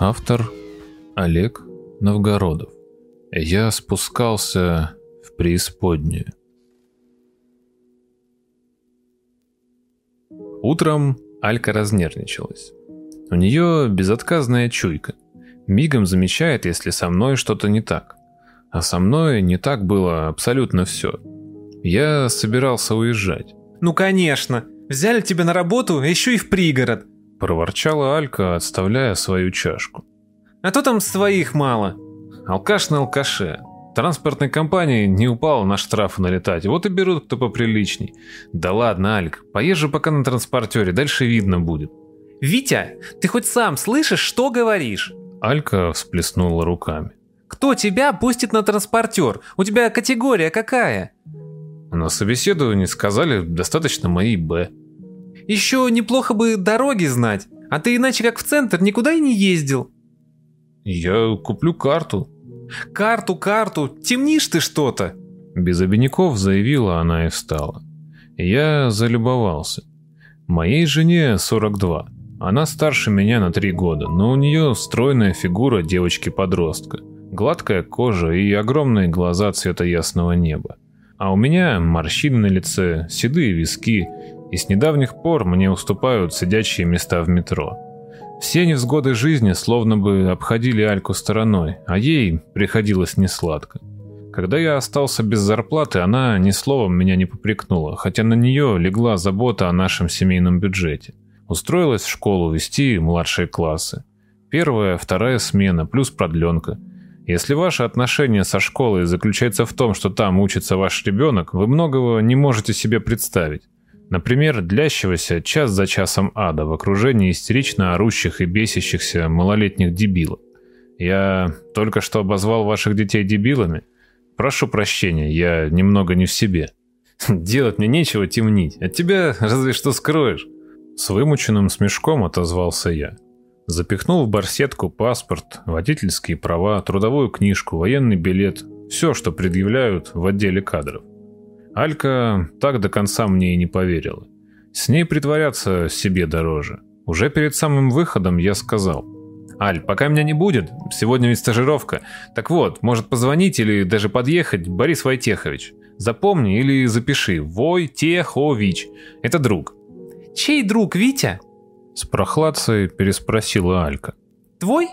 Автор Олег Новгородов. Я спускался в преисподнюю. Утром Алька разнервничалась. У нее безотказная чуйка. Мигом замечает, если со мной что-то не так. А со мной не так было абсолютно все. Я собирался уезжать. «Ну конечно! Взяли тебя на работу, еще и в пригород!» Проворчала Алька, отставляя свою чашку. «А то там своих мало!» Алкаш на алкаше. Транспортной компании не упало на штрафы налетать, вот и берут кто поприличней. Да ладно, Альк, поезжу пока на транспортере, дальше видно будет. «Витя, ты хоть сам слышишь, что говоришь?» Алька всплеснула руками. «Кто тебя пустит на транспортер? У тебя категория какая?» На собеседовании сказали, достаточно моей «Б». «Еще неплохо бы дороги знать, а ты иначе как в центр никуда и не ездил». «Я куплю карту». «Карту, карту, темнишь ты что-то». Без обиняков заявила она и встала. Я залюбовался. Моей жене 42. Она старше меня на три года, но у нее стройная фигура девочки-подростка, гладкая кожа и огромные глаза цвета ясного неба. А у меня морщины на лице, седые виски, и с недавних пор мне уступают сидячие места в метро. Все невзгоды жизни словно бы обходили Альку стороной, а ей приходилось несладко. Когда я остался без зарплаты, она ни словом меня не попрекнула, хотя на нее легла забота о нашем семейном бюджете. Устроилась в школу вести младшие классы. Первая, вторая смена, плюс продленка. Если ваше отношение со школой заключается в том, что там учится ваш ребенок, вы многого не можете себе представить. Например, длящегося час за часом ада в окружении истерично орущих и бесящихся малолетних дебилов. Я только что обозвал ваших детей дебилами. Прошу прощения, я немного не в себе. Делать мне нечего темнить, от тебя разве что скроешь. С вымученным смешком отозвался я. Запихнул в барсетку паспорт, водительские права, трудовую книжку, военный билет, все, что предъявляют в отделе кадров. Алька так до конца мне и не поверила. С ней притворяться себе дороже. Уже перед самым выходом я сказал. «Аль, пока меня не будет, сегодня ведь стажировка. Так вот, может позвонить или даже подъехать Борис Войтехович. Запомни или запиши. Войтехович. Это друг. «Чей друг, Витя?» С прохладцей переспросила Алька. «Твой?»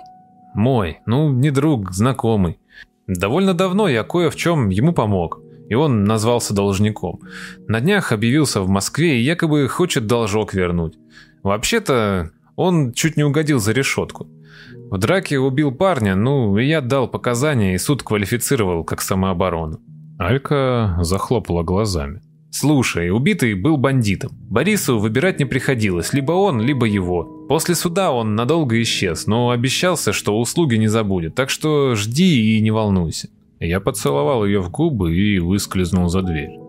«Мой. Ну, не друг, знакомый. Довольно давно я кое в чем ему помог, и он назвался должником. На днях объявился в Москве и якобы хочет должок вернуть. Вообще-то он чуть не угодил за решетку. В драке убил парня, ну, и я дал показания, и суд квалифицировал как самооборону». Алька захлопала глазами. Слушай, убитый был бандитом. Борису выбирать не приходилось, либо он, либо его. После суда он надолго исчез, но обещался, что услуги не забудет, так что жди и не волнуйся. Я поцеловал ее в губы и выскользнул за дверь.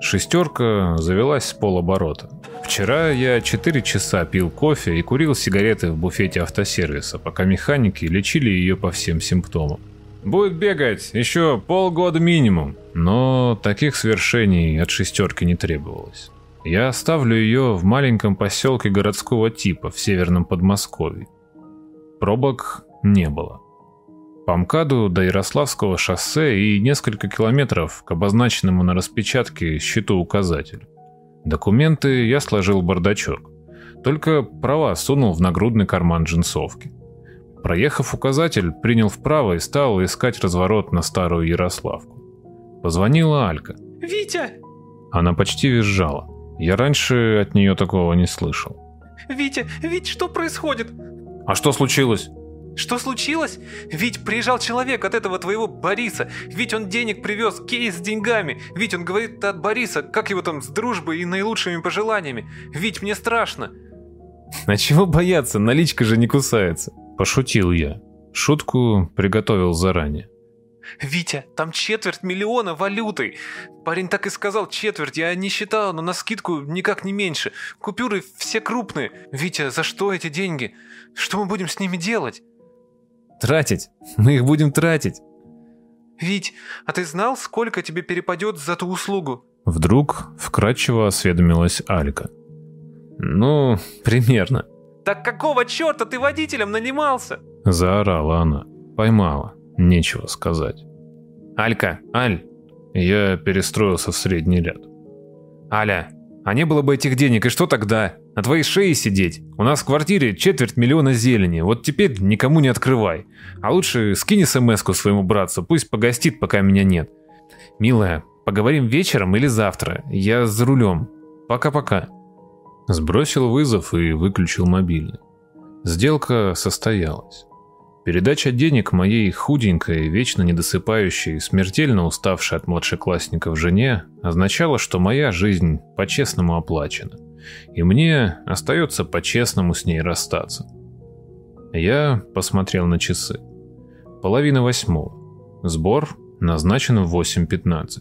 Шестерка завелась с полоборота. Вчера я 4 часа пил кофе и курил сигареты в буфете автосервиса, пока механики лечили ее по всем симптомам. Будет бегать еще полгода минимум. Но таких свершений от шестерки не требовалось. Я оставлю ее в маленьком поселке городского типа в северном Подмосковье. Пробок не было. По МКАДу до Ярославского шоссе и несколько километров к обозначенному на распечатке счету указателю. Документы я сложил в бардачок. Только права сунул в нагрудный карман джинсовки. Проехав указатель, принял вправо и стал искать разворот на старую Ярославку. Позвонила Алька. «Витя!» Она почти визжала. Я раньше от нее такого не слышал. «Витя, Вить, что происходит?» «А что случилось?» «Что случилось? Ведь приезжал человек от этого твоего Бориса. Ведь он денег привез, кейс с деньгами. Ведь он говорит от Бориса, как его там, с дружбой и наилучшими пожеланиями. Ведь мне страшно». «А чего бояться? Наличка же не кусается». Пошутил я. Шутку приготовил заранее. «Витя, там четверть миллиона валюты. Парень так и сказал четверть, я не считал, но на скидку никак не меньше. Купюры все крупные. Витя, за что эти деньги? Что мы будем с ними делать?» «Тратить. Мы их будем тратить». «Вить, а ты знал, сколько тебе перепадет за ту услугу?» Вдруг вкратчиво осведомилась Алька. «Ну, примерно». Так какого черта ты водителем нанимался? Заорала она. Поймала. Нечего сказать. «Алька, Аль!» Я перестроился в средний ряд. «Аля, а не было бы этих денег, и что тогда? На твоей шее сидеть? У нас в квартире четверть миллиона зелени, вот теперь никому не открывай. А лучше скинь смс своему братцу, пусть погостит, пока меня нет. Милая, поговорим вечером или завтра, я за рулем. Пока-пока». Сбросил вызов и выключил мобильный. Сделка состоялась. Передача денег моей худенькой, вечно недосыпающей, смертельно уставшей от младшеклассников жене означала, что моя жизнь по-честному оплачена, и мне остается по-честному с ней расстаться. Я посмотрел на часы. Половина восьмого. Сбор назначен в 8.15.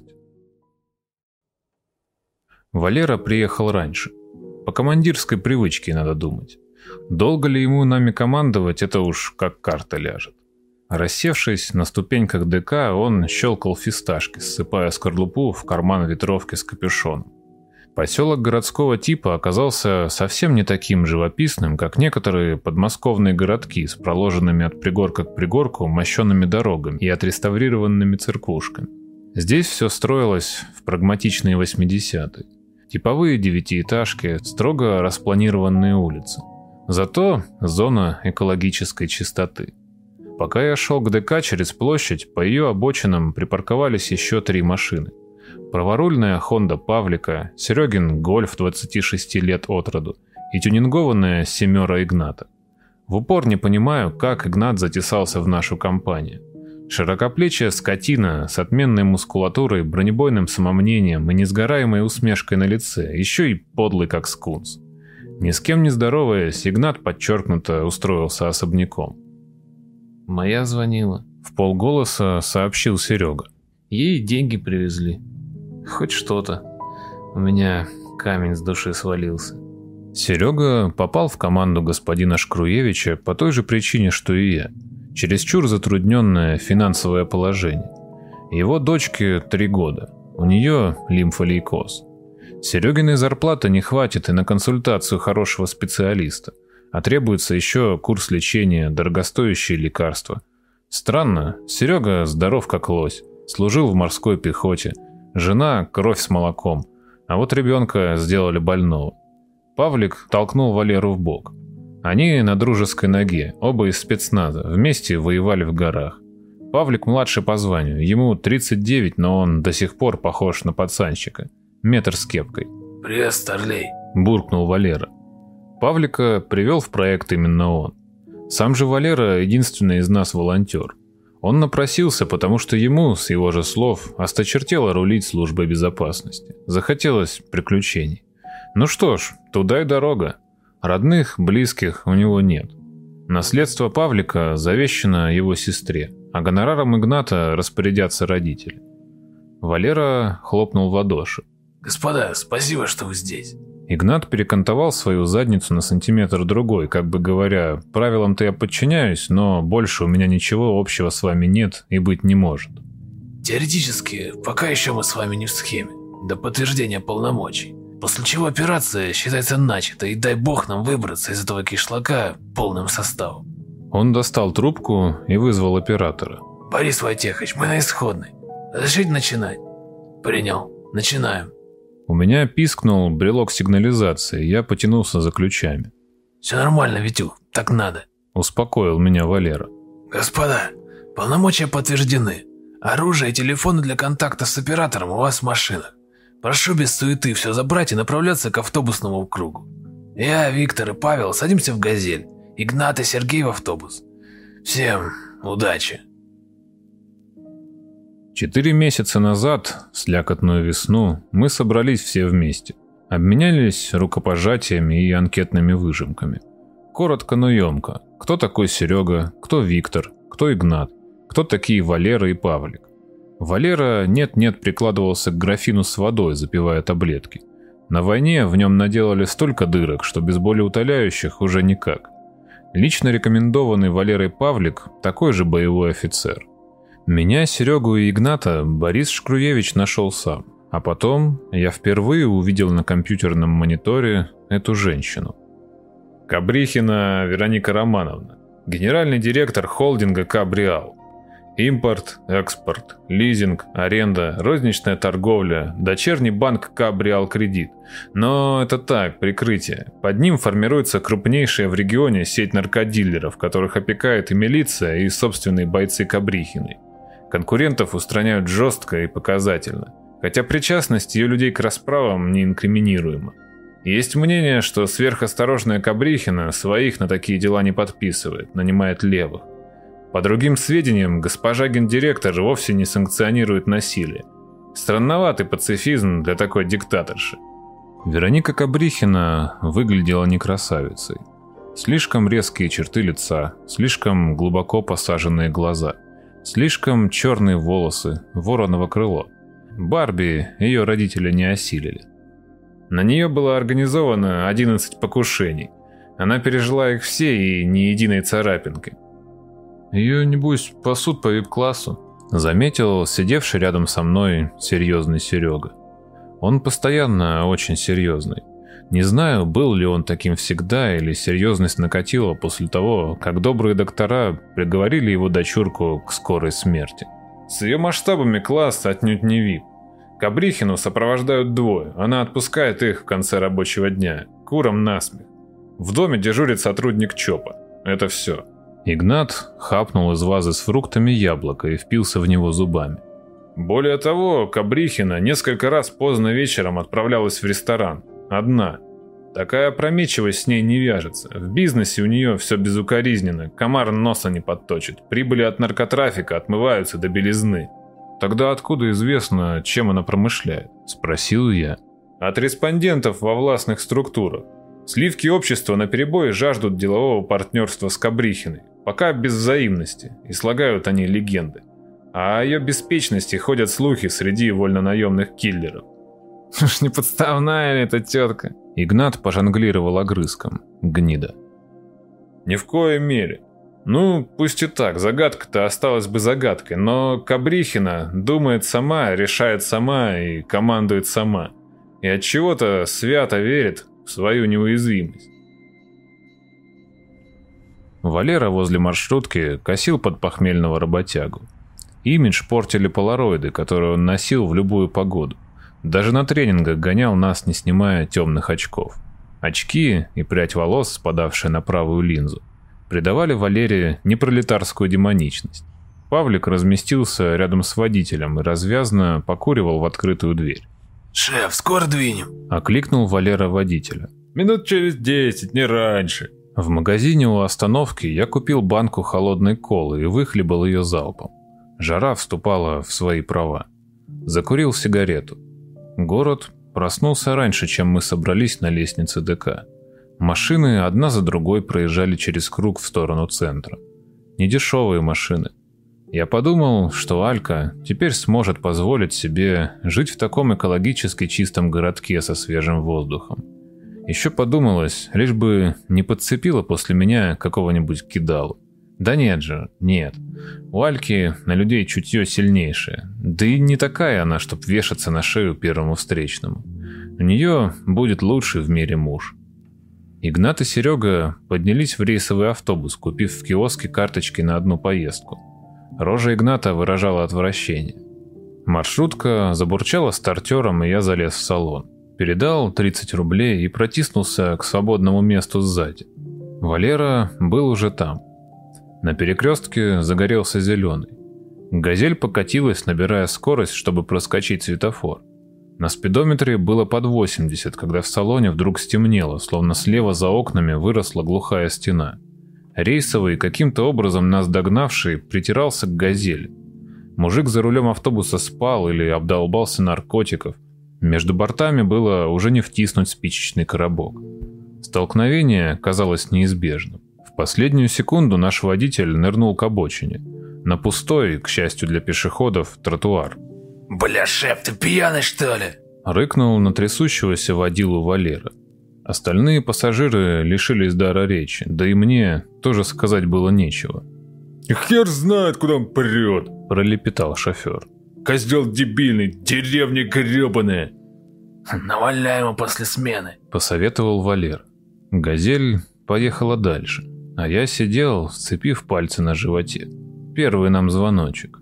Валера приехал раньше. По командирской привычке, надо думать. Долго ли ему нами командовать, это уж как карта ляжет. Рассевшись на ступеньках ДК, он щелкал фисташки, ссыпая скорлупу в карман ветровки с капюшоном. Поселок городского типа оказался совсем не таким живописным, как некоторые подмосковные городки с проложенными от пригорка к пригорку мощенными дорогами и отреставрированными церквушками. Здесь все строилось в прагматичные 80-е. Типовые девятиэтажки, строго распланированные улицы. Зато зона экологической чистоты. Пока я шел к ДК через площадь, по ее обочинам припарковались еще три машины. Праворульная Honda Павлика, Серегин Гольф 26 лет от роду и тюнингованная Семера Игната. В упор не понимаю, как Игнат затесался в нашу компанию. Широкоплечья скотина с отменной мускулатурой, бронебойным самомнением и несгораемой усмешкой на лице, еще и подлый как скунс. Ни с кем не здороваясь, Игнат подчеркнуто устроился особняком. «Моя звонила», — в полголоса сообщил Серега. «Ей деньги привезли. Хоть что-то. У меня камень с души свалился». Серега попал в команду господина Шкруевича по той же причине, что и я — чересчур затрудненное финансовое положение. Его дочке три года, у нее лимфолейкоз. Серегиной зарплаты не хватит и на консультацию хорошего специалиста, а требуется еще курс лечения, дорогостоящие лекарства. Странно, Серега здоров как лось, служил в морской пехоте, жена – кровь с молоком, а вот ребенка сделали больного. Павлик толкнул Валеру в бок. Они на дружеской ноге, оба из спецназа, вместе воевали в горах. Павлик младше по званию, ему 39, но он до сих пор похож на пацанчика. Метр с кепкой. «Привет, Старлей!» – буркнул Валера. Павлика привел в проект именно он. Сам же Валера единственный из нас волонтер. Он напросился, потому что ему, с его же слов, осточертело рулить службой безопасности. Захотелось приключений. Ну что ж, туда и дорога. Родных, близких у него нет. Наследство Павлика завещено его сестре, а гонораром Игната распорядятся родители. Валера хлопнул в ладоши. «Господа, спасибо, что вы здесь». Игнат перекантовал свою задницу на сантиметр другой, как бы говоря, правилам-то я подчиняюсь, но больше у меня ничего общего с вами нет и быть не может. Теоретически, пока еще мы с вами не в схеме, до подтверждения полномочий. После чего операция считается начата, и дай бог нам выбраться из этого кишлака полным составом. Он достал трубку и вызвал оператора. Борис Войтехович, мы на исходной. Разрешите начинать? Принял. Начинаем. У меня пискнул брелок сигнализации, я потянулся за ключами. Все нормально, Витюх, так надо. Успокоил меня Валера. Господа, полномочия подтверждены. Оружие и телефоны для контакта с оператором у вас в машинах. Прошу без суеты все забрать и направляться к автобусному кругу. Я, Виктор и Павел садимся в «Газель», Игнат и Сергей в автобус. Всем удачи. Четыре месяца назад, слякотную весну, мы собрались все вместе. Обменялись рукопожатиями и анкетными выжимками. Коротко, но емко. Кто такой Серега, кто Виктор, кто Игнат, кто такие Валера и Павлик. Валера нет-нет прикладывался к графину с водой, запивая таблетки. На войне в нем наделали столько дырок, что без болеутоляющих уже никак. Лично рекомендованный Валерой Павлик – такой же боевой офицер. Меня, Серегу и Игната Борис Шкруевич нашел сам. А потом я впервые увидел на компьютерном мониторе эту женщину. Кабрихина Вероника Романовна. Генеральный директор холдинга «Кабриал». Импорт, экспорт, лизинг, аренда, розничная торговля, дочерний банк «Кабриал Кредит». Но это так, прикрытие. Под ним формируется крупнейшая в регионе сеть наркодилеров, которых опекает и милиция, и собственные бойцы Кабрихины. Конкурентов устраняют жестко и показательно, хотя причастность ее людей к расправам не инкриминируема. Есть мнение, что сверхосторожная Кабрихина своих на такие дела не подписывает, нанимает левых. По другим сведениям, госпожа гендиректор вовсе не санкционирует насилие. Странноватый пацифизм для такой диктаторши. Вероника Кабрихина выглядела не красавицей. Слишком резкие черты лица, слишком глубоко посаженные глаза, слишком черные волосы, вороново крыло. Барби ее родители не осилили. На нее было организовано 11 покушений. Она пережила их все и ни единой царапинки. Ее, небось, пасут по вип-классу, заметил сидевший рядом со мной серьезный Серега. Он постоянно очень серьезный. Не знаю, был ли он таким всегда, или серьезность накатила после того, как добрые доктора приговорили его дочурку к скорой смерти. С ее масштабами класс отнюдь не вип. Кабрихину сопровождают двое, она отпускает их в конце рабочего дня, куром насмех. В доме дежурит сотрудник ЧОПа. Это все. Игнат хапнул из вазы с фруктами яблоко и впился в него зубами. Более того, Кабрихина несколько раз поздно вечером отправлялась в ресторан. Одна. Такая опрометчивость с ней не вяжется. В бизнесе у нее все безукоризненно, комар носа не подточит. Прибыли от наркотрафика отмываются до белизны. Тогда откуда известно, чем она промышляет? Спросил я. От респондентов во властных структурах. Сливки общества на перебой жаждут делового партнерства с Кабрихиной, пока без взаимности, и слагают они легенды. А о ее беспечности ходят слухи среди вольнонаемных киллеров. Уж не подставная ли эта тетка? Игнат пожонглировал огрызком. Гнида. Ни в коей мере. Ну, пусть и так, загадка-то осталась бы загадкой, но Кабрихина думает сама, решает сама и командует сама. И от чего-то свято верит в свою неуязвимость. Валера возле маршрутки косил под похмельного работягу. Имидж портили полароиды, которые он носил в любую погоду. Даже на тренингах гонял нас, не снимая темных очков. Очки и прядь волос, спадавшая на правую линзу, придавали Валерии непролетарскую демоничность. Павлик разместился рядом с водителем и развязно покуривал в открытую дверь. «Шеф, скоро двинем!» – окликнул Валера водителя. «Минут через десять, не раньше!» В магазине у остановки я купил банку холодной колы и выхлебал ее залпом. Жара вступала в свои права. Закурил сигарету. Город проснулся раньше, чем мы собрались на лестнице ДК. Машины одна за другой проезжали через круг в сторону центра. Недешевые машины. Я подумал, что Алька теперь сможет позволить себе жить в таком экологически чистом городке со свежим воздухом. Еще подумалось, лишь бы не подцепила после меня какого-нибудь кидалу. Да нет же, нет. У Альки на людей чутье сильнейшее. Да и не такая она, чтоб вешаться на шею первому встречному. У нее будет лучший в мире муж. Игнат и Серега поднялись в рейсовый автобус, купив в киоске карточки на одну поездку. Рожа Игната выражала отвращение. Маршрутка забурчала стартером, и я залез в салон. Передал 30 рублей и протиснулся к свободному месту сзади. Валера был уже там. На перекрестке загорелся зеленый. Газель покатилась, набирая скорость, чтобы проскочить светофор. На спидометре было под 80, когда в салоне вдруг стемнело, словно слева за окнами выросла глухая стена. Рейсовый, каким-то образом нас догнавший, притирался к газели. Мужик за рулем автобуса спал или обдолбался наркотиков. Между бортами было уже не втиснуть спичечный коробок. Столкновение казалось неизбежным. Последнюю секунду наш водитель нырнул к обочине. На пустой, к счастью для пешеходов, тротуар. «Бля, шеф, ты пьяный, что ли?» Рыкнул на трясущегося водилу Валера. Остальные пассажиры лишились дара речи, да и мне тоже сказать было нечего. «Хер знает, куда он прет!» – пролепетал шофер. «Козел дебильный, деревня гребаная!» «Наваляй ему после смены», – посоветовал Валер. «Газель» поехала дальше. А я сидел, сцепив пальцы на животе. Первый нам звоночек.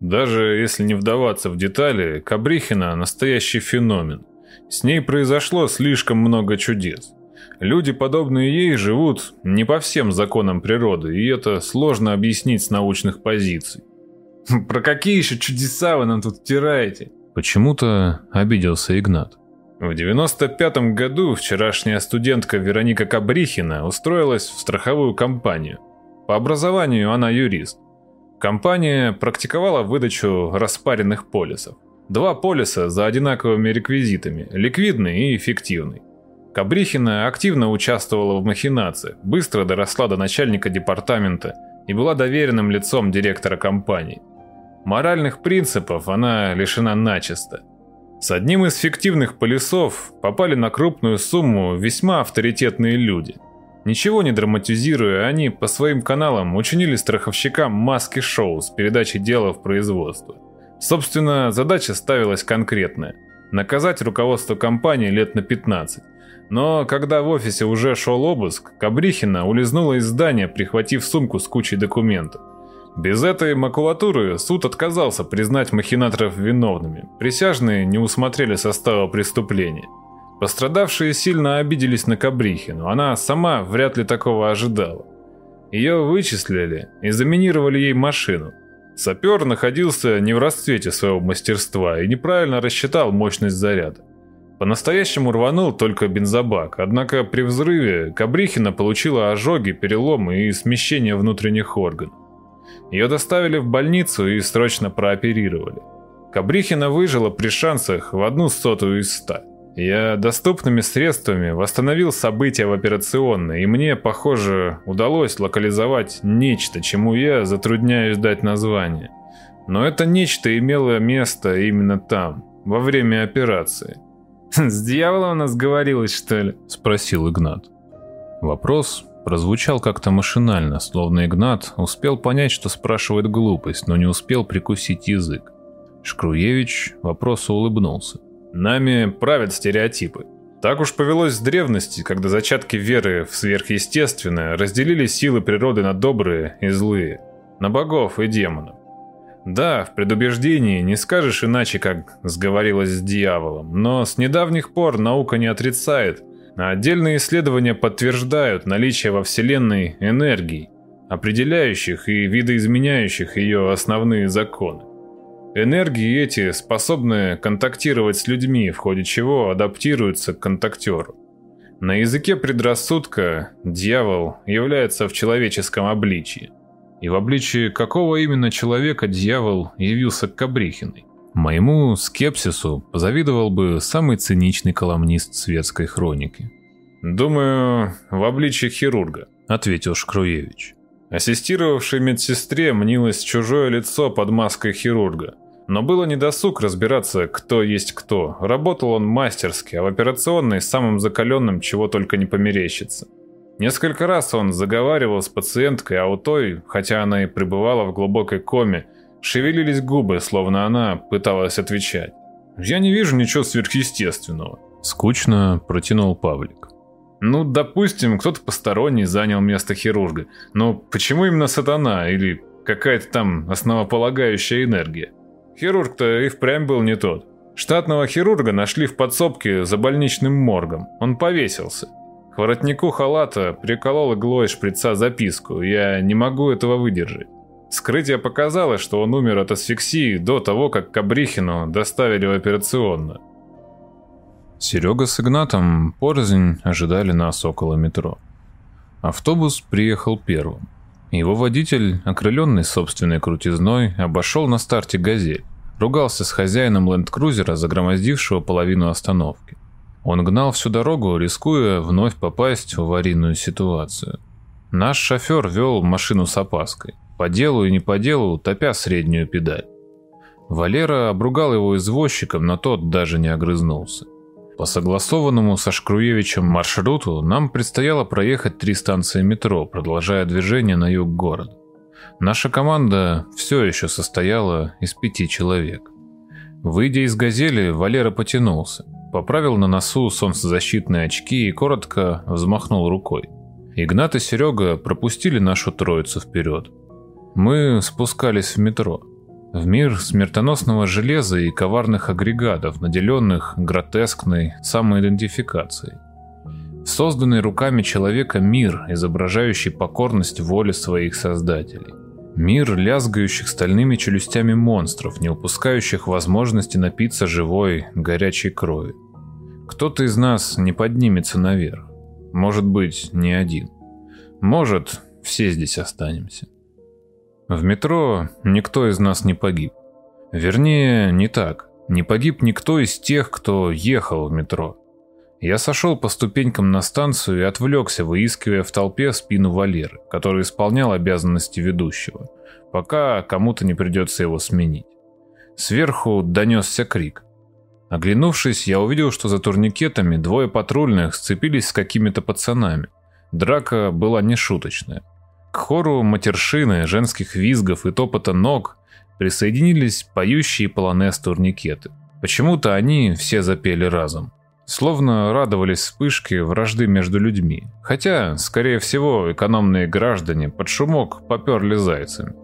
Даже если не вдаваться в детали, Кабрихина – настоящий феномен. С ней произошло слишком много чудес. Люди, подобные ей, живут не по всем законам природы, и это сложно объяснить с научных позиций. Про какие еще чудеса вы нам тут втираете? Почему-то обиделся Игнат. В 95 году вчерашняя студентка Вероника Кабрихина устроилась в страховую компанию. По образованию она юрист. Компания практиковала выдачу распаренных полисов. Два полиса за одинаковыми реквизитами, ликвидный и эффективный. Кабрихина активно участвовала в махинациях, быстро доросла до начальника департамента и была доверенным лицом директора компании. Моральных принципов она лишена начисто. С одним из фиктивных полисов попали на крупную сумму весьма авторитетные люди. Ничего не драматизируя, они по своим каналам учинили страховщикам маски-шоу с передачей дела в производство. Собственно, задача ставилась конкретная – наказать руководство компании лет на 15. Но когда в офисе уже шел обыск, Кабрихина улизнула из здания, прихватив сумку с кучей документов. Без этой макулатуры суд отказался признать махинаторов виновными. Присяжные не усмотрели состава преступления. Пострадавшие сильно обиделись на Кабрихину, она сама вряд ли такого ожидала. Ее вычислили и заминировали ей машину. Сапер находился не в расцвете своего мастерства и неправильно рассчитал мощность заряда. По-настоящему рванул только бензобак, однако при взрыве Кабрихина получила ожоги, переломы и смещение внутренних органов. Ее доставили в больницу и срочно прооперировали. Кабрихина выжила при шансах в одну сотую из ста. Я доступными средствами восстановил события в операционной, и мне, похоже, удалось локализовать нечто, чему я затрудняюсь дать название. Но это нечто имело место именно там, во время операции. «С дьяволом у нас говорилось, что ли?» – спросил Игнат. Вопрос прозвучал как-то машинально, словно Игнат успел понять, что спрашивает глупость, но не успел прикусить язык. Шкруевич вопросу улыбнулся. «Нами правят стереотипы. Так уж повелось с древности, когда зачатки веры в сверхъестественное разделили силы природы на добрые и злые, на богов и демонов. Да, в предубеждении не скажешь иначе, как сговорилась с дьяволом, но с недавних пор наука не отрицает, отдельные исследования подтверждают наличие во Вселенной энергий, определяющих и видоизменяющих ее основные законы. Энергии эти способны контактировать с людьми, в ходе чего адаптируются к контактеру. На языке предрассудка дьявол является в человеческом обличии. И в обличии какого именно человека дьявол явился к Кабрихиной? Моему скепсису позавидовал бы самый циничный коломнист светской хроники. «Думаю, в обличии хирурга», — ответил Шкруевич. Ассистировавшей медсестре мнилось чужое лицо под маской хирурга. Но было недосуг разбираться, кто есть кто. Работал он мастерски, а в операционной самым закаленным чего только не померещится. Несколько раз он заговаривал с пациенткой, а у той, хотя она и пребывала в глубокой коме, Шевелились губы, словно она пыталась отвечать. «Я не вижу ничего сверхъестественного», — скучно протянул Павлик. «Ну, допустим, кто-то посторонний занял место хирурга. Но почему именно сатана или какая-то там основополагающая энергия? Хирург-то и впрямь был не тот. Штатного хирурга нашли в подсобке за больничным моргом. Он повесился. К воротнику халата приколол иглой шприца записку. Я не могу этого выдержать. Скрытие показало, что он умер от асфиксии до того, как Кабрихину доставили в операционную. Серега с Игнатом порознь ожидали нас около метро. Автобус приехал первым. Его водитель, окрыленный собственной крутизной, обошел на старте «Газель». Ругался с хозяином ленд-крузера, загромоздившего половину остановки. Он гнал всю дорогу, рискуя вновь попасть в аварийную ситуацию. Наш шофер вел машину с опаской. По делу и не по делу, топя среднюю педаль. Валера обругал его извозчиком, но тот даже не огрызнулся. По согласованному со Шкруевичем маршруту нам предстояло проехать три станции метро, продолжая движение на юг города. Наша команда все еще состояла из пяти человек. Выйдя из «Газели», Валера потянулся, поправил на носу солнцезащитные очки и коротко взмахнул рукой. Игнат и Серега пропустили нашу троицу вперед. Мы спускались в метро. В мир смертоносного железа и коварных агрегатов, наделенных гротескной самоидентификацией. Созданный руками человека мир, изображающий покорность воле своих создателей. Мир лязгающих стальными челюстями монстров, не упускающих возможности напиться живой, горячей крови. Кто-то из нас не поднимется наверх. Может быть, не один. Может, все здесь останемся. В метро никто из нас не погиб. Вернее, не так. Не погиб никто из тех, кто ехал в метро. Я сошел по ступенькам на станцию и отвлекся, выискивая в толпе спину Валеры, который исполнял обязанности ведущего, пока кому-то не придется его сменить. Сверху донесся крик. Оглянувшись, я увидел, что за турникетами двое патрульных сцепились с какими-то пацанами. Драка была нешуточная. К хору матершины, женских визгов и топота ног присоединились поющие полонез турникеты. Почему-то они все запели разом. Словно радовались вспышке вражды между людьми. Хотя, скорее всего, экономные граждане под шумок поперли зайцами.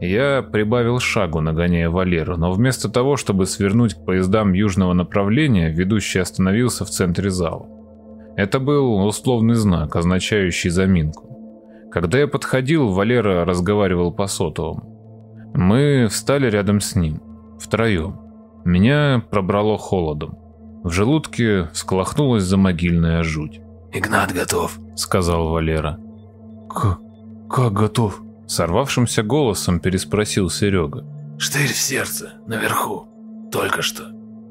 Я прибавил шагу, нагоняя Валеру, но вместо того, чтобы свернуть к поездам южного направления, ведущий остановился в центре зала. Это был условный знак, означающий заминку. Когда я подходил, Валера разговаривал по сотовому. Мы встали рядом с ним, втроем. Меня пробрало холодом. В желудке всколохнулась замогильная жуть. «Игнат готов», — сказал Валера. «Как, как готов?» Сорвавшимся голосом переспросил Серега. «Штырь в сердце, наверху. Только что.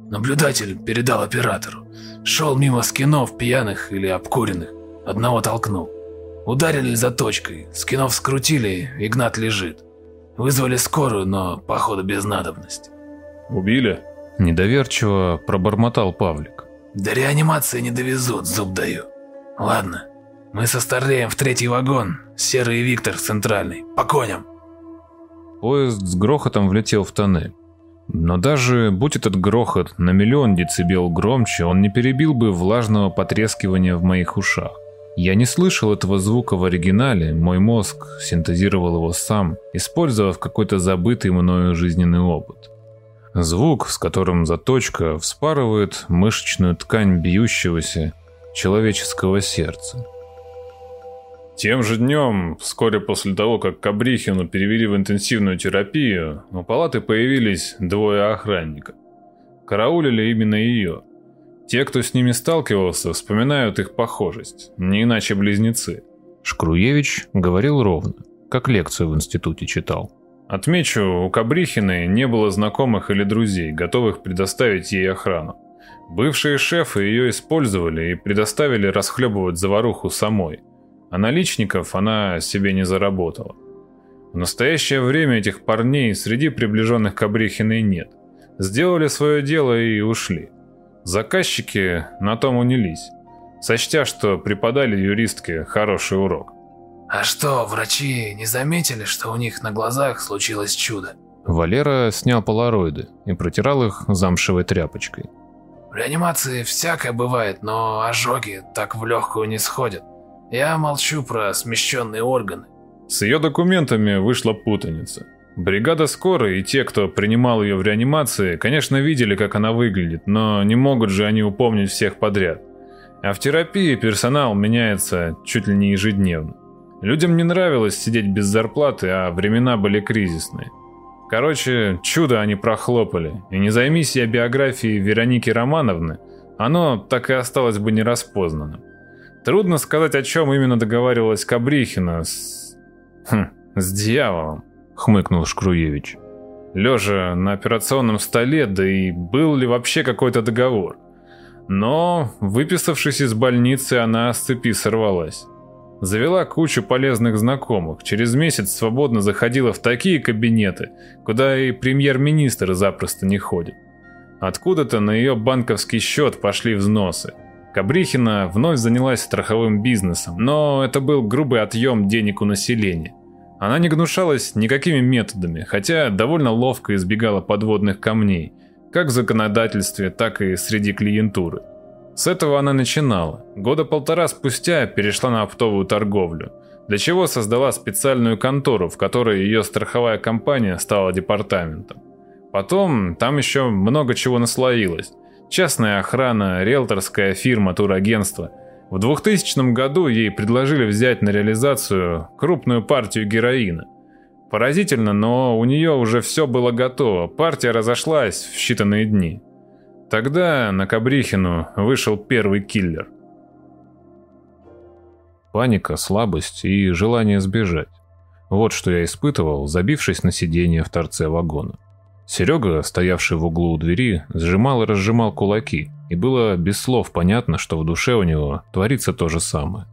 Наблюдатель передал оператору. Шел мимо скинов пьяных или обкуренных. Одного толкнул. Ударили за точкой, скинов скрутили, Игнат лежит. Вызвали скорую, но, походу, без надобности. «Убили?» Недоверчиво пробормотал Павлик. До реанимации не довезут, зуб даю. Ладно, мы со Старлеем в третий вагон, Серый и Виктор в центральный. По коням. Поезд с грохотом влетел в тоннель. Но даже будь этот грохот на миллион децибел громче, он не перебил бы влажного потрескивания в моих ушах. Я не слышал этого звука в оригинале, мой мозг синтезировал его сам, использовав какой-то забытый мною жизненный опыт. Звук, с которым заточка вспарывает мышечную ткань бьющегося человеческого сердца. Тем же днем, вскоре после того, как Кабрихину перевели в интенсивную терапию, у палаты появились двое охранников. Караулили именно ее. Те, кто с ними сталкивался, вспоминают их похожесть, не иначе близнецы. Шкруевич говорил ровно, как лекцию в институте читал. Отмечу, у Кабрихиной не было знакомых или друзей, готовых предоставить ей охрану. Бывшие шефы ее использовали и предоставили расхлебывать заваруху самой, а наличников она себе не заработала. В настоящее время этих парней среди приближенных Кабрихиной нет. Сделали свое дело и ушли. Заказчики на том унялись, сочтя, что преподали юристке хороший урок. А что, врачи не заметили, что у них на глазах случилось чудо? Валера снял полароиды и протирал их замшевой тряпочкой. В реанимации всякое бывает, но ожоги так в легкую не сходят. Я молчу про смещенные органы. С ее документами вышла путаница. Бригада скорой и те, кто принимал ее в реанимации, конечно, видели, как она выглядит, но не могут же они упомнить всех подряд. А в терапии персонал меняется чуть ли не ежедневно. Людям не нравилось сидеть без зарплаты, а времена были кризисные. Короче, чудо они прохлопали, и не займись я биографией Вероники Романовны, оно так и осталось бы нераспознанным. Трудно сказать, о чем именно договаривалась Кабрихина с... Хм, с дьяволом, хмыкнул Шкруевич. Лежа на операционном столе, да и был ли вообще какой-то договор. Но, выписавшись из больницы, она с цепи сорвалась. Завела кучу полезных знакомых. Через месяц свободно заходила в такие кабинеты, куда и премьер-министр запросто не ходит. Откуда-то на ее банковский счет пошли взносы. Кабрихина вновь занялась страховым бизнесом, но это был грубый отъем денег у населения. Она не гнушалась никакими методами, хотя довольно ловко избегала подводных камней, как в законодательстве, так и среди клиентуры. С этого она начинала. Года полтора спустя перешла на оптовую торговлю, для чего создала специальную контору, в которой ее страховая компания стала департаментом. Потом там еще много чего наслоилось. Частная охрана, риэлторская фирма, турагентство. В 2000 году ей предложили взять на реализацию крупную партию героина. Поразительно, но у нее уже все было готово, партия разошлась в считанные дни. Тогда на Кабрихину вышел первый киллер. Паника, слабость и желание сбежать. Вот что я испытывал, забившись на сиденье в торце вагона. Серега, стоявший в углу у двери, сжимал и разжимал кулаки, и было без слов понятно, что в душе у него творится то же самое.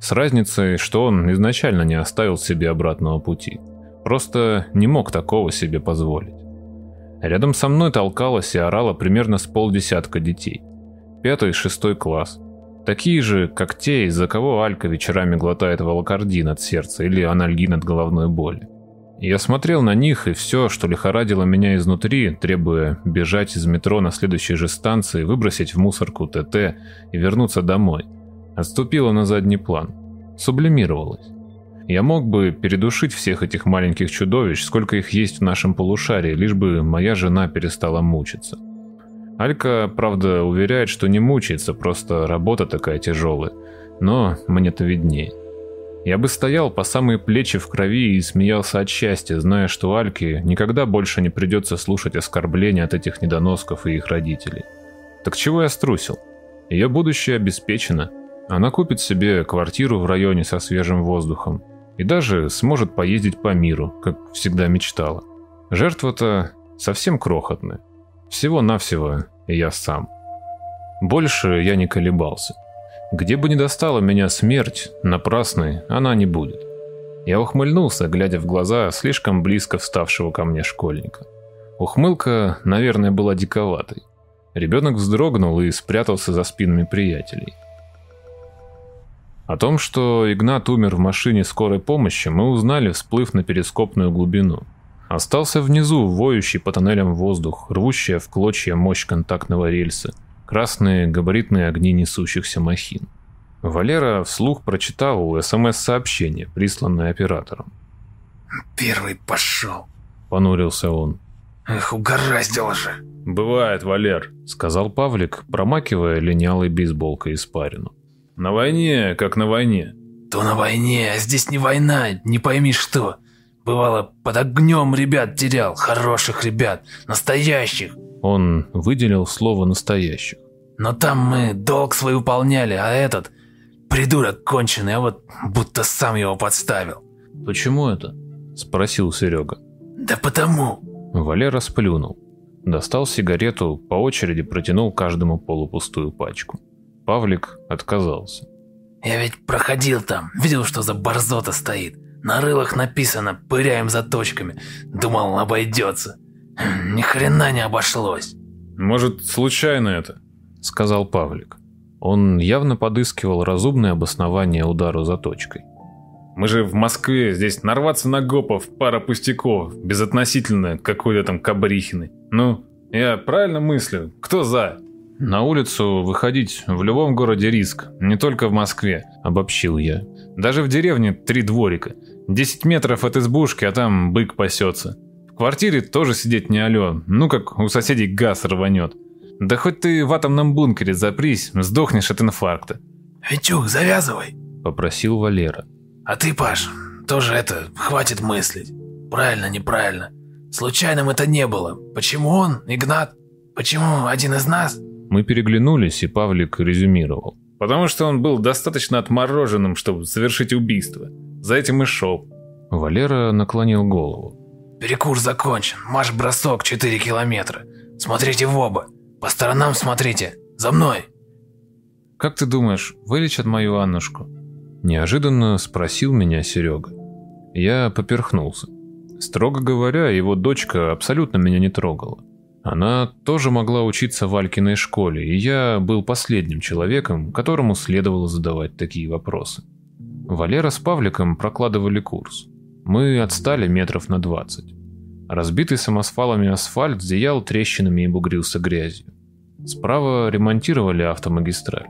С разницей, что он изначально не оставил себе обратного пути. Просто не мог такого себе позволить. Рядом со мной толкалась и орала примерно с полдесятка детей. Пятый и шестой класс. Такие же, как те, из-за кого Алька вечерами глотает волокордин от сердца или анальгин от головной боли. Я смотрел на них, и все, что лихорадило меня изнутри, требуя бежать из метро на следующей же станции, выбросить в мусорку ТТ и вернуться домой, отступило на задний план. Сублимировалось. Я мог бы передушить всех этих маленьких чудовищ, сколько их есть в нашем полушарии, лишь бы моя жена перестала мучиться. Алька, правда, уверяет, что не мучается, просто работа такая тяжелая. Но мне-то виднее. Я бы стоял по самые плечи в крови и смеялся от счастья, зная, что Альке никогда больше не придется слушать оскорбления от этих недоносков и их родителей. Так чего я струсил? Ее будущее обеспечено. Она купит себе квартиру в районе со свежим воздухом, и даже сможет поездить по миру, как всегда мечтала. Жертва-то совсем крохотная. Всего-навсего я сам. Больше я не колебался. Где бы ни достала меня смерть, напрасной она не будет. Я ухмыльнулся, глядя в глаза слишком близко вставшего ко мне школьника. Ухмылка, наверное, была диковатой. Ребенок вздрогнул и спрятался за спинами приятелей. О том, что Игнат умер в машине скорой помощи, мы узнали, всплыв на перископную глубину. Остался внизу, воющий по тоннелям воздух, рвущая в клочья мощь контактного рельса, красные габаритные огни несущихся махин. Валера вслух прочитал СМС-сообщение, присланное оператором. «Первый пошел», — понурился он. «Эх, угораздило же». «Бывает, Валер», — сказал Павлик, промакивая линялой бейсболкой испарину. На войне, как на войне. То на войне, а здесь не война, не пойми что. Бывало, под огнем ребят терял, хороших ребят, настоящих. Он выделил слово «настоящих». Но там мы долг свой выполняли, а этот придурок конченый, а вот будто сам его подставил. «Почему это?» – спросил Серега. «Да потому». Валера сплюнул. Достал сигарету, по очереди протянул каждому полупустую пачку. Павлик отказался. «Я ведь проходил там, видел, что за борзота стоит. На рылах написано «пыряем за точками». Думал, обойдется. Хм, ни хрена не обошлось». «Может, случайно это?» — сказал Павлик. Он явно подыскивал разумное обоснование удару за точкой. «Мы же в Москве, здесь нарваться на гопов, пара пустяков, безотносительно какой-то там Кабрихиной. Ну, я правильно мыслю? Кто за?» На улицу выходить в любом городе риск, не только в Москве, обобщил я. Даже в деревне три дворика. Десять метров от избушки, а там бык пасется. В квартире тоже сидеть не алё, ну как у соседей газ рванет. Да хоть ты в атомном бункере запрись, сдохнешь от инфаркта. «Витюк, завязывай!» – попросил Валера. «А ты, Паш, тоже это, хватит мыслить. Правильно, неправильно. Случайным это не было. Почему он, Игнат? Почему один из нас?» Мы переглянулись, и Павлик резюмировал. «Потому что он был достаточно отмороженным, чтобы совершить убийство. За этим и шел». Валера наклонил голову. «Перекур закончен. Марш-бросок 4 километра. Смотрите в оба. По сторонам смотрите. За мной!» «Как ты думаешь, вылечат мою Аннушку?» Неожиданно спросил меня Серега. Я поперхнулся. Строго говоря, его дочка абсолютно меня не трогала. Она тоже могла учиться в Алькиной школе, и я был последним человеком, которому следовало задавать такие вопросы. Валера с Павликом прокладывали курс. Мы отстали метров на 20. Разбитый самосвалами асфальт зиял трещинами и бугрился грязью. Справа ремонтировали автомагистраль.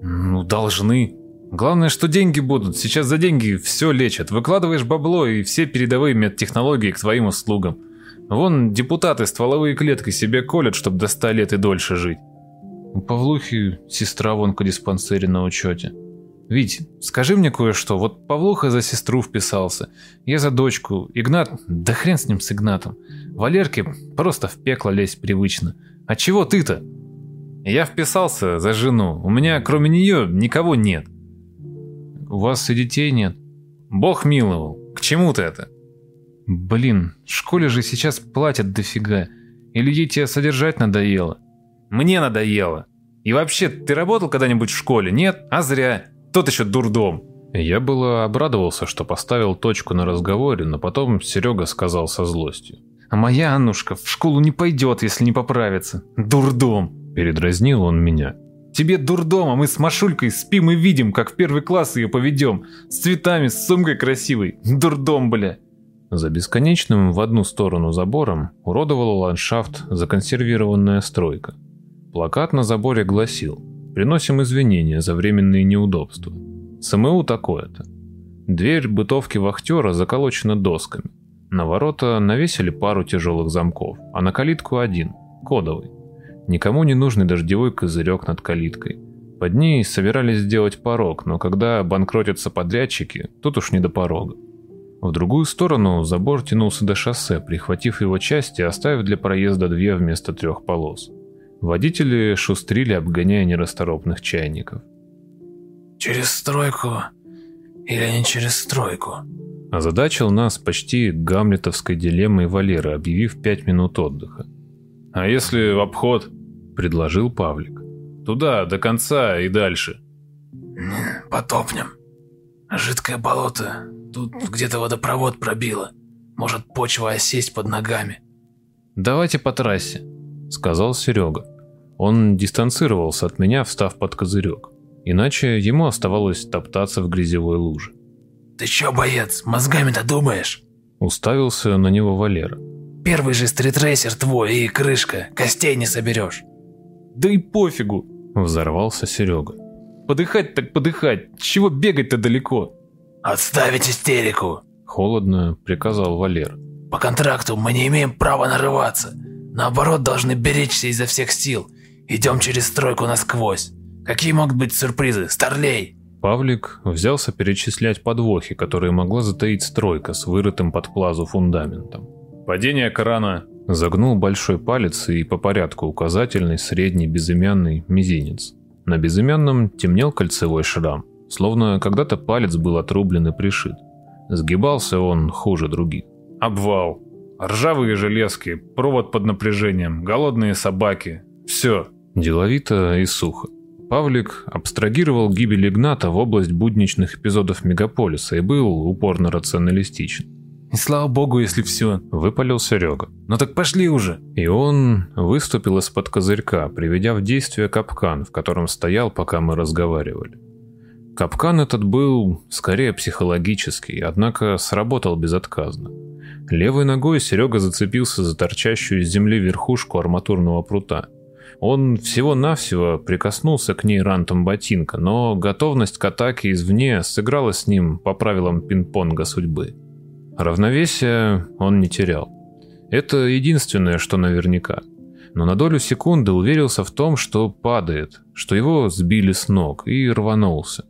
Ну, должны. Главное, что деньги будут. Сейчас за деньги все лечат. Выкладываешь бабло и все передовые медтехнологии к твоим услугам. Вон депутаты стволовые клетки себе колят, чтобы до ста лет и дольше жить. У Павлухи сестра вон к диспансере на учете. Вить, скажи мне кое-что. Вот Павлуха за сестру вписался. Я за дочку. Игнат... Да хрен с ним, с Игнатом. Валерке просто в пекло лезть привычно. А чего ты-то? Я вписался за жену. У меня кроме нее никого нет. У вас и детей нет? Бог миловал. К чему ты это? Блин, в школе же сейчас платят дофига. Или ей тебя содержать надоело? Мне надоело. И вообще, ты работал когда-нибудь в школе? Нет? А зря. Тот еще дурдом. Я было обрадовался, что поставил точку на разговоре, но потом Серега сказал со злостью. А моя Аннушка в школу не пойдет, если не поправится. Дурдом. Передразнил он меня. Тебе дурдом, а мы с Машулькой спим и видим, как в первый класс ее поведем. С цветами, с сумкой красивой. Дурдом, бля. За бесконечным в одну сторону забором уродовала ландшафт законсервированная стройка. Плакат на заборе гласил «Приносим извинения за временные неудобства. СМУ такое-то». Дверь бытовки вахтера заколочена досками. На ворота навесили пару тяжелых замков, а на калитку один, кодовый. Никому не нужный дождевой козырек над калиткой. Под ней собирались сделать порог, но когда банкротятся подрядчики, тут уж не до порога. В другую сторону забор тянулся до шоссе, прихватив его части, оставив для проезда две вместо трех полос. Водители шустрили, обгоняя нерасторопных чайников. «Через стройку или не через стройку?» Озадачил нас почти гамлетовской дилеммой Валера, объявив пять минут отдыха. «А если в обход?» – предложил Павлик. «Туда, до конца и дальше». «Потопнем. Жидкое болото. Тут где-то водопровод пробило. Может, почва осесть под ногами». «Давайте по трассе», – сказал Серега. Он дистанцировался от меня, встав под козырек. Иначе ему оставалось топтаться в грязевой луже. «Ты чё, боец, мозгами-то думаешь?» Уставился на него Валера. Первый же стритрейсер твой и крышка, костей не соберешь. Да и пофигу, взорвался Серега. Подыхать так подыхать, чего бегать-то далеко? Отставить истерику, холодно приказал Валер. По контракту мы не имеем права нарываться. Наоборот, должны беречься изо всех сил. Идем через стройку насквозь. Какие могут быть сюрпризы, старлей? Павлик взялся перечислять подвохи, которые могла затаить стройка с вырытым под плазу фундаментом. Падение крана. Загнул большой палец и по порядку указательный, средний, безымянный, мизинец. На безымянном темнел кольцевой шрам, словно когда-то палец был отрублен и пришит. Сгибался он хуже других. Обвал. Ржавые железки, провод под напряжением, голодные собаки. Все. Деловито и сухо. Павлик абстрагировал гибель Игната в область будничных эпизодов мегаполиса и был упорно рационалистичен. И слава богу, если все. Выпалил Серега. Ну так пошли уже. И он выступил из-под козырька, приведя в действие капкан, в котором стоял, пока мы разговаривали. Капкан этот был скорее психологический, однако сработал безотказно. Левой ногой Серега зацепился за торчащую из земли верхушку арматурного прута. Он всего-навсего прикоснулся к ней рантом ботинка, но готовность к атаке извне сыграла с ним по правилам пинг-понга судьбы. Равновесие он не терял. Это единственное, что наверняка. Но на долю секунды уверился в том, что падает, что его сбили с ног и рванулся.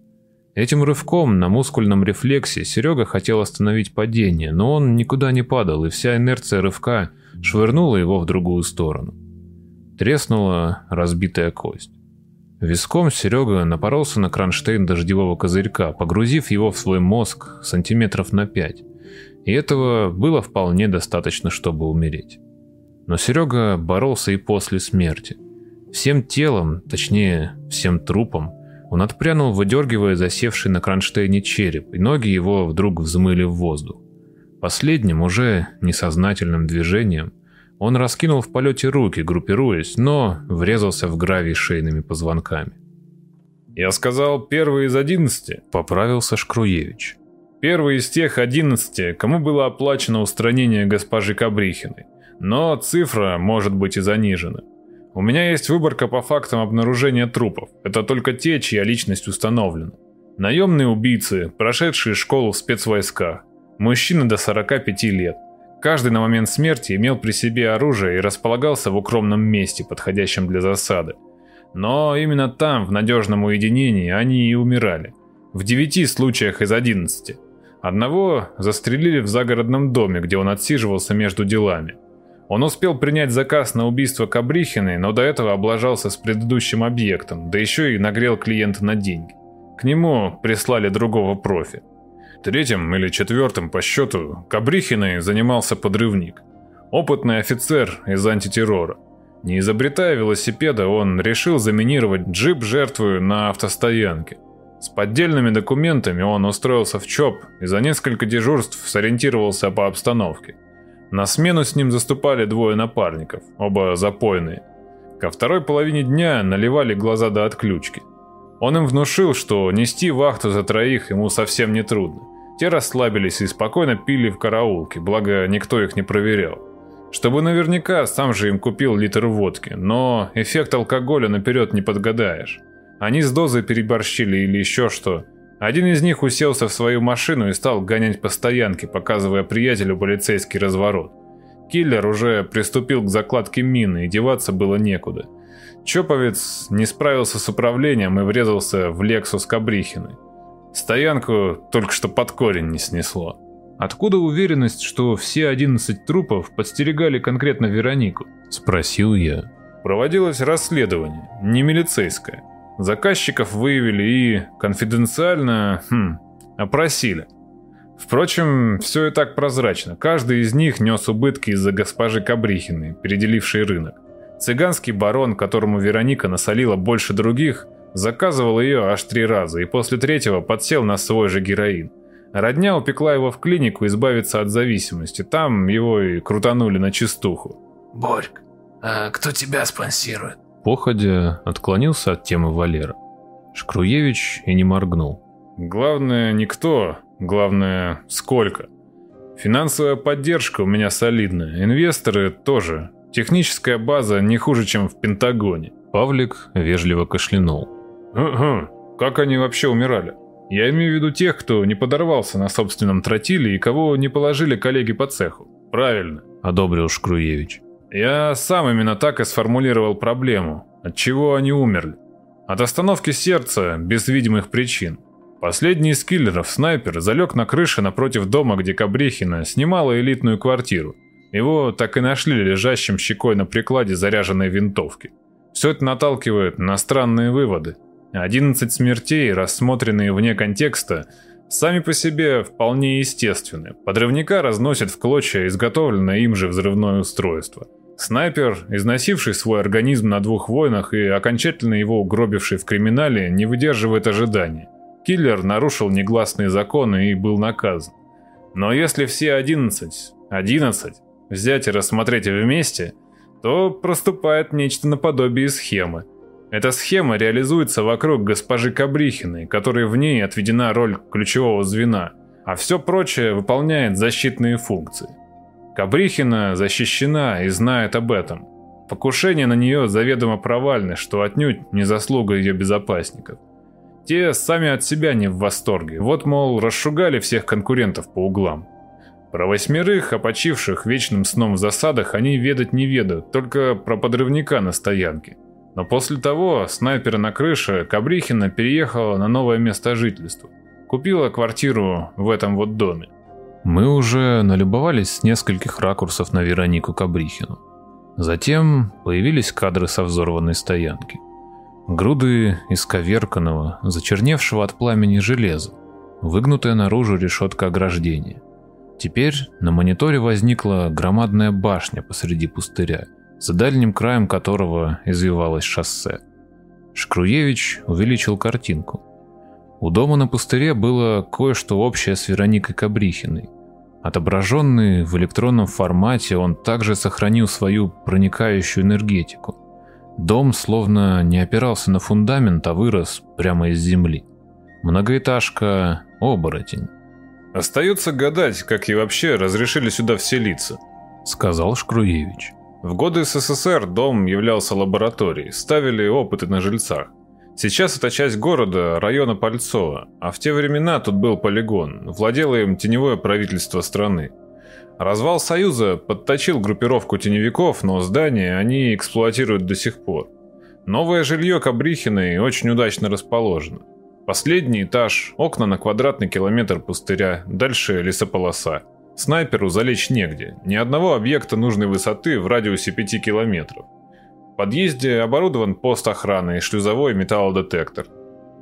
Этим рывком на мускульном рефлексе Серега хотел остановить падение, но он никуда не падал, и вся инерция рывка швырнула его в другую сторону. Треснула разбитая кость. Виском Серега напоролся на кронштейн дождевого козырька, погрузив его в свой мозг сантиметров на пять. И этого было вполне достаточно, чтобы умереть. Но Серега боролся и после смерти. Всем телом, точнее, всем трупом, он отпрянул, выдергивая засевший на кронштейне череп, и ноги его вдруг взмыли в воздух. Последним, уже несознательным движением, он раскинул в полете руки, группируясь, но врезался в гравий шейными позвонками. «Я сказал, первый из одиннадцати», — поправился Шкруевич. Первый из тех 11, кому было оплачено устранение госпожи Кабрихиной. Но цифра может быть и занижена. У меня есть выборка по фактам обнаружения трупов. Это только те, чья личность установлена. Наемные убийцы, прошедшие школу в спецвойсках, мужчины до 45 лет. Каждый на момент смерти имел при себе оружие и располагался в укромном месте, подходящем для засады. Но именно там, в надежном уединении, они и умирали. В девяти случаях из одиннадцати. Одного застрелили в загородном доме, где он отсиживался между делами. Он успел принять заказ на убийство Кабрихиной, но до этого облажался с предыдущим объектом, да еще и нагрел клиента на деньги. К нему прислали другого профи. Третьим или четвертым по счету Кабрихиной занимался подрывник. Опытный офицер из антитеррора. Не изобретая велосипеда, он решил заминировать джип жертвы на автостоянке. С поддельными документами он устроился в ЧОП и за несколько дежурств сориентировался по обстановке. На смену с ним заступали двое напарников, оба запойные. Ко второй половине дня наливали глаза до отключки. Он им внушил, что нести вахту за троих ему совсем не трудно. Те расслабились и спокойно пили в караулке, благо никто их не проверял. Чтобы наверняка, сам же им купил литр водки, но эффект алкоголя наперед не подгадаешь. Они с дозой переборщили или еще что. Один из них уселся в свою машину и стал гонять по стоянке, показывая приятелю полицейский разворот. Киллер уже приступил к закладке мины, и деваться было некуда. Чоповец не справился с управлением и врезался в Лексус Кабрихиной. Стоянку только что под корень не снесло. «Откуда уверенность, что все 11 трупов подстерегали конкретно Веронику?» – спросил я. Проводилось расследование, не милицейское. Заказчиков выявили и конфиденциально хм, опросили. Впрочем, все и так прозрачно. Каждый из них нес убытки из-за госпожи Кабрихиной, переделившей рынок. Цыганский барон, которому Вероника насолила больше других, заказывал ее аж три раза и после третьего подсел на свой же героин. Родня упекла его в клинику избавиться от зависимости. Там его и крутанули на чистуху. Борьк, а кто тебя спонсирует? Походя, отклонился от темы Валера. Шкруевич и не моргнул. Главное не кто, главное сколько. Финансовая поддержка у меня солидная, инвесторы тоже. Техническая база не хуже, чем в Пентагоне. Павлик вежливо кашлянул. Угу. Как они вообще умирали? Я имею в виду тех, кто не подорвался на собственном тротиле и кого не положили коллеги по цеху. Правильно, одобрил Шкруевич. Я сам именно так и сформулировал проблему, от чего они умерли. От остановки сердца без видимых причин. Последний из киллеров, снайпер, залег на крыше напротив дома, где Кабрехина снимала элитную квартиру. Его так и нашли лежащим щекой на прикладе заряженной винтовки. Все это наталкивает на странные выводы. 11 смертей, рассмотренные вне контекста, сами по себе вполне естественны. Подрывника разносят в клочья изготовленное им же взрывное устройство – Снайпер, износивший свой организм на двух войнах и окончательно его угробивший в криминале, не выдерживает ожиданий. Киллер нарушил негласные законы и был наказан. Но если все 11, 11 взять и рассмотреть вместе, то проступает нечто наподобие схемы. Эта схема реализуется вокруг госпожи Кабрихиной, которой в ней отведена роль ключевого звена, а все прочее выполняет защитные функции. Кабрихина защищена и знает об этом. Покушение на нее заведомо провальны, что отнюдь не заслуга ее безопасников. Те сами от себя не в восторге. Вот, мол, расшугали всех конкурентов по углам. Про восьмерых, опочивших вечным сном в засадах, они ведать не ведают, только про подрывника на стоянке. Но после того снайпера на крыше Кабрихина переехала на новое место жительства. Купила квартиру в этом вот доме. Мы уже налюбовались с нескольких ракурсов на Веронику Кабрихину. Затем появились кадры со взорванной стоянки. Груды исковерканного, зачерневшего от пламени железа, выгнутая наружу решетка ограждения. Теперь на мониторе возникла громадная башня посреди пустыря, за дальним краем которого извивалось шоссе. Шкруевич увеличил картинку. У дома на пустыре было кое-что общее с Вероникой Кабрихиной. Отображенный в электронном формате, он также сохранил свою проникающую энергетику. Дом словно не опирался на фундамент, а вырос прямо из земли. Многоэтажка – оборотень. «Остается гадать, как и вообще разрешили сюда вселиться», – сказал Шкруевич. В годы СССР дом являлся лабораторией, ставили опыты на жильцах. Сейчас это часть города, района Пальцова, а в те времена тут был полигон, владело им теневое правительство страны. Развал Союза подточил группировку теневиков, но здание они эксплуатируют до сих пор. Новое жилье Кабрихиной очень удачно расположено. Последний этаж, окна на квадратный километр пустыря, дальше лесополоса. Снайперу залечь негде, ни одного объекта нужной высоты в радиусе 5 километров. В подъезде оборудован пост охраны и шлюзовой металлодетектор.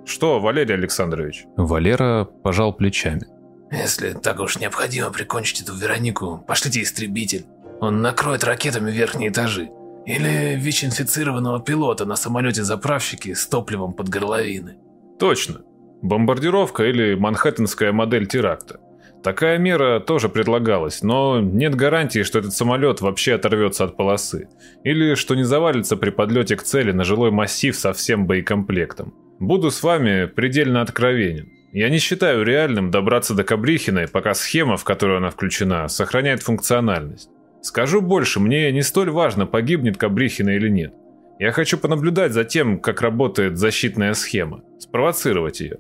Что, Валерий Александрович? Валера пожал плечами. Если так уж необходимо прикончить эту Веронику, пошлите истребитель. Он накроет ракетами верхние этажи. Или ВИЧ-инфицированного пилота на самолете-заправщике с топливом под горловины. Точно. Бомбардировка или манхэттенская модель теракта. Такая мера тоже предлагалась, но нет гарантии, что этот самолет вообще оторвется от полосы. Или что не завалится при подлете к цели на жилой массив со всем боекомплектом. Буду с вами предельно откровенен. Я не считаю реальным добраться до Кабрихиной, пока схема, в которую она включена, сохраняет функциональность. Скажу больше, мне не столь важно, погибнет Кабрихина или нет. Я хочу понаблюдать за тем, как работает защитная схема, спровоцировать ее.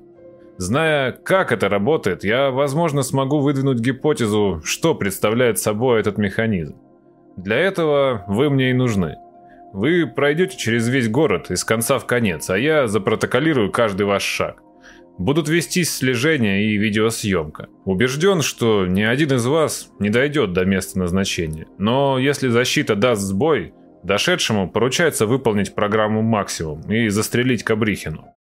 Зная, как это работает, я, возможно, смогу выдвинуть гипотезу, что представляет собой этот механизм. Для этого вы мне и нужны. Вы пройдете через весь город из конца в конец, а я запротоколирую каждый ваш шаг. Будут вестись слежение и видеосъемка. Убежден, что ни один из вас не дойдет до места назначения. Но если защита даст сбой, дошедшему поручается выполнить программу «Максимум» и застрелить Кабрихину.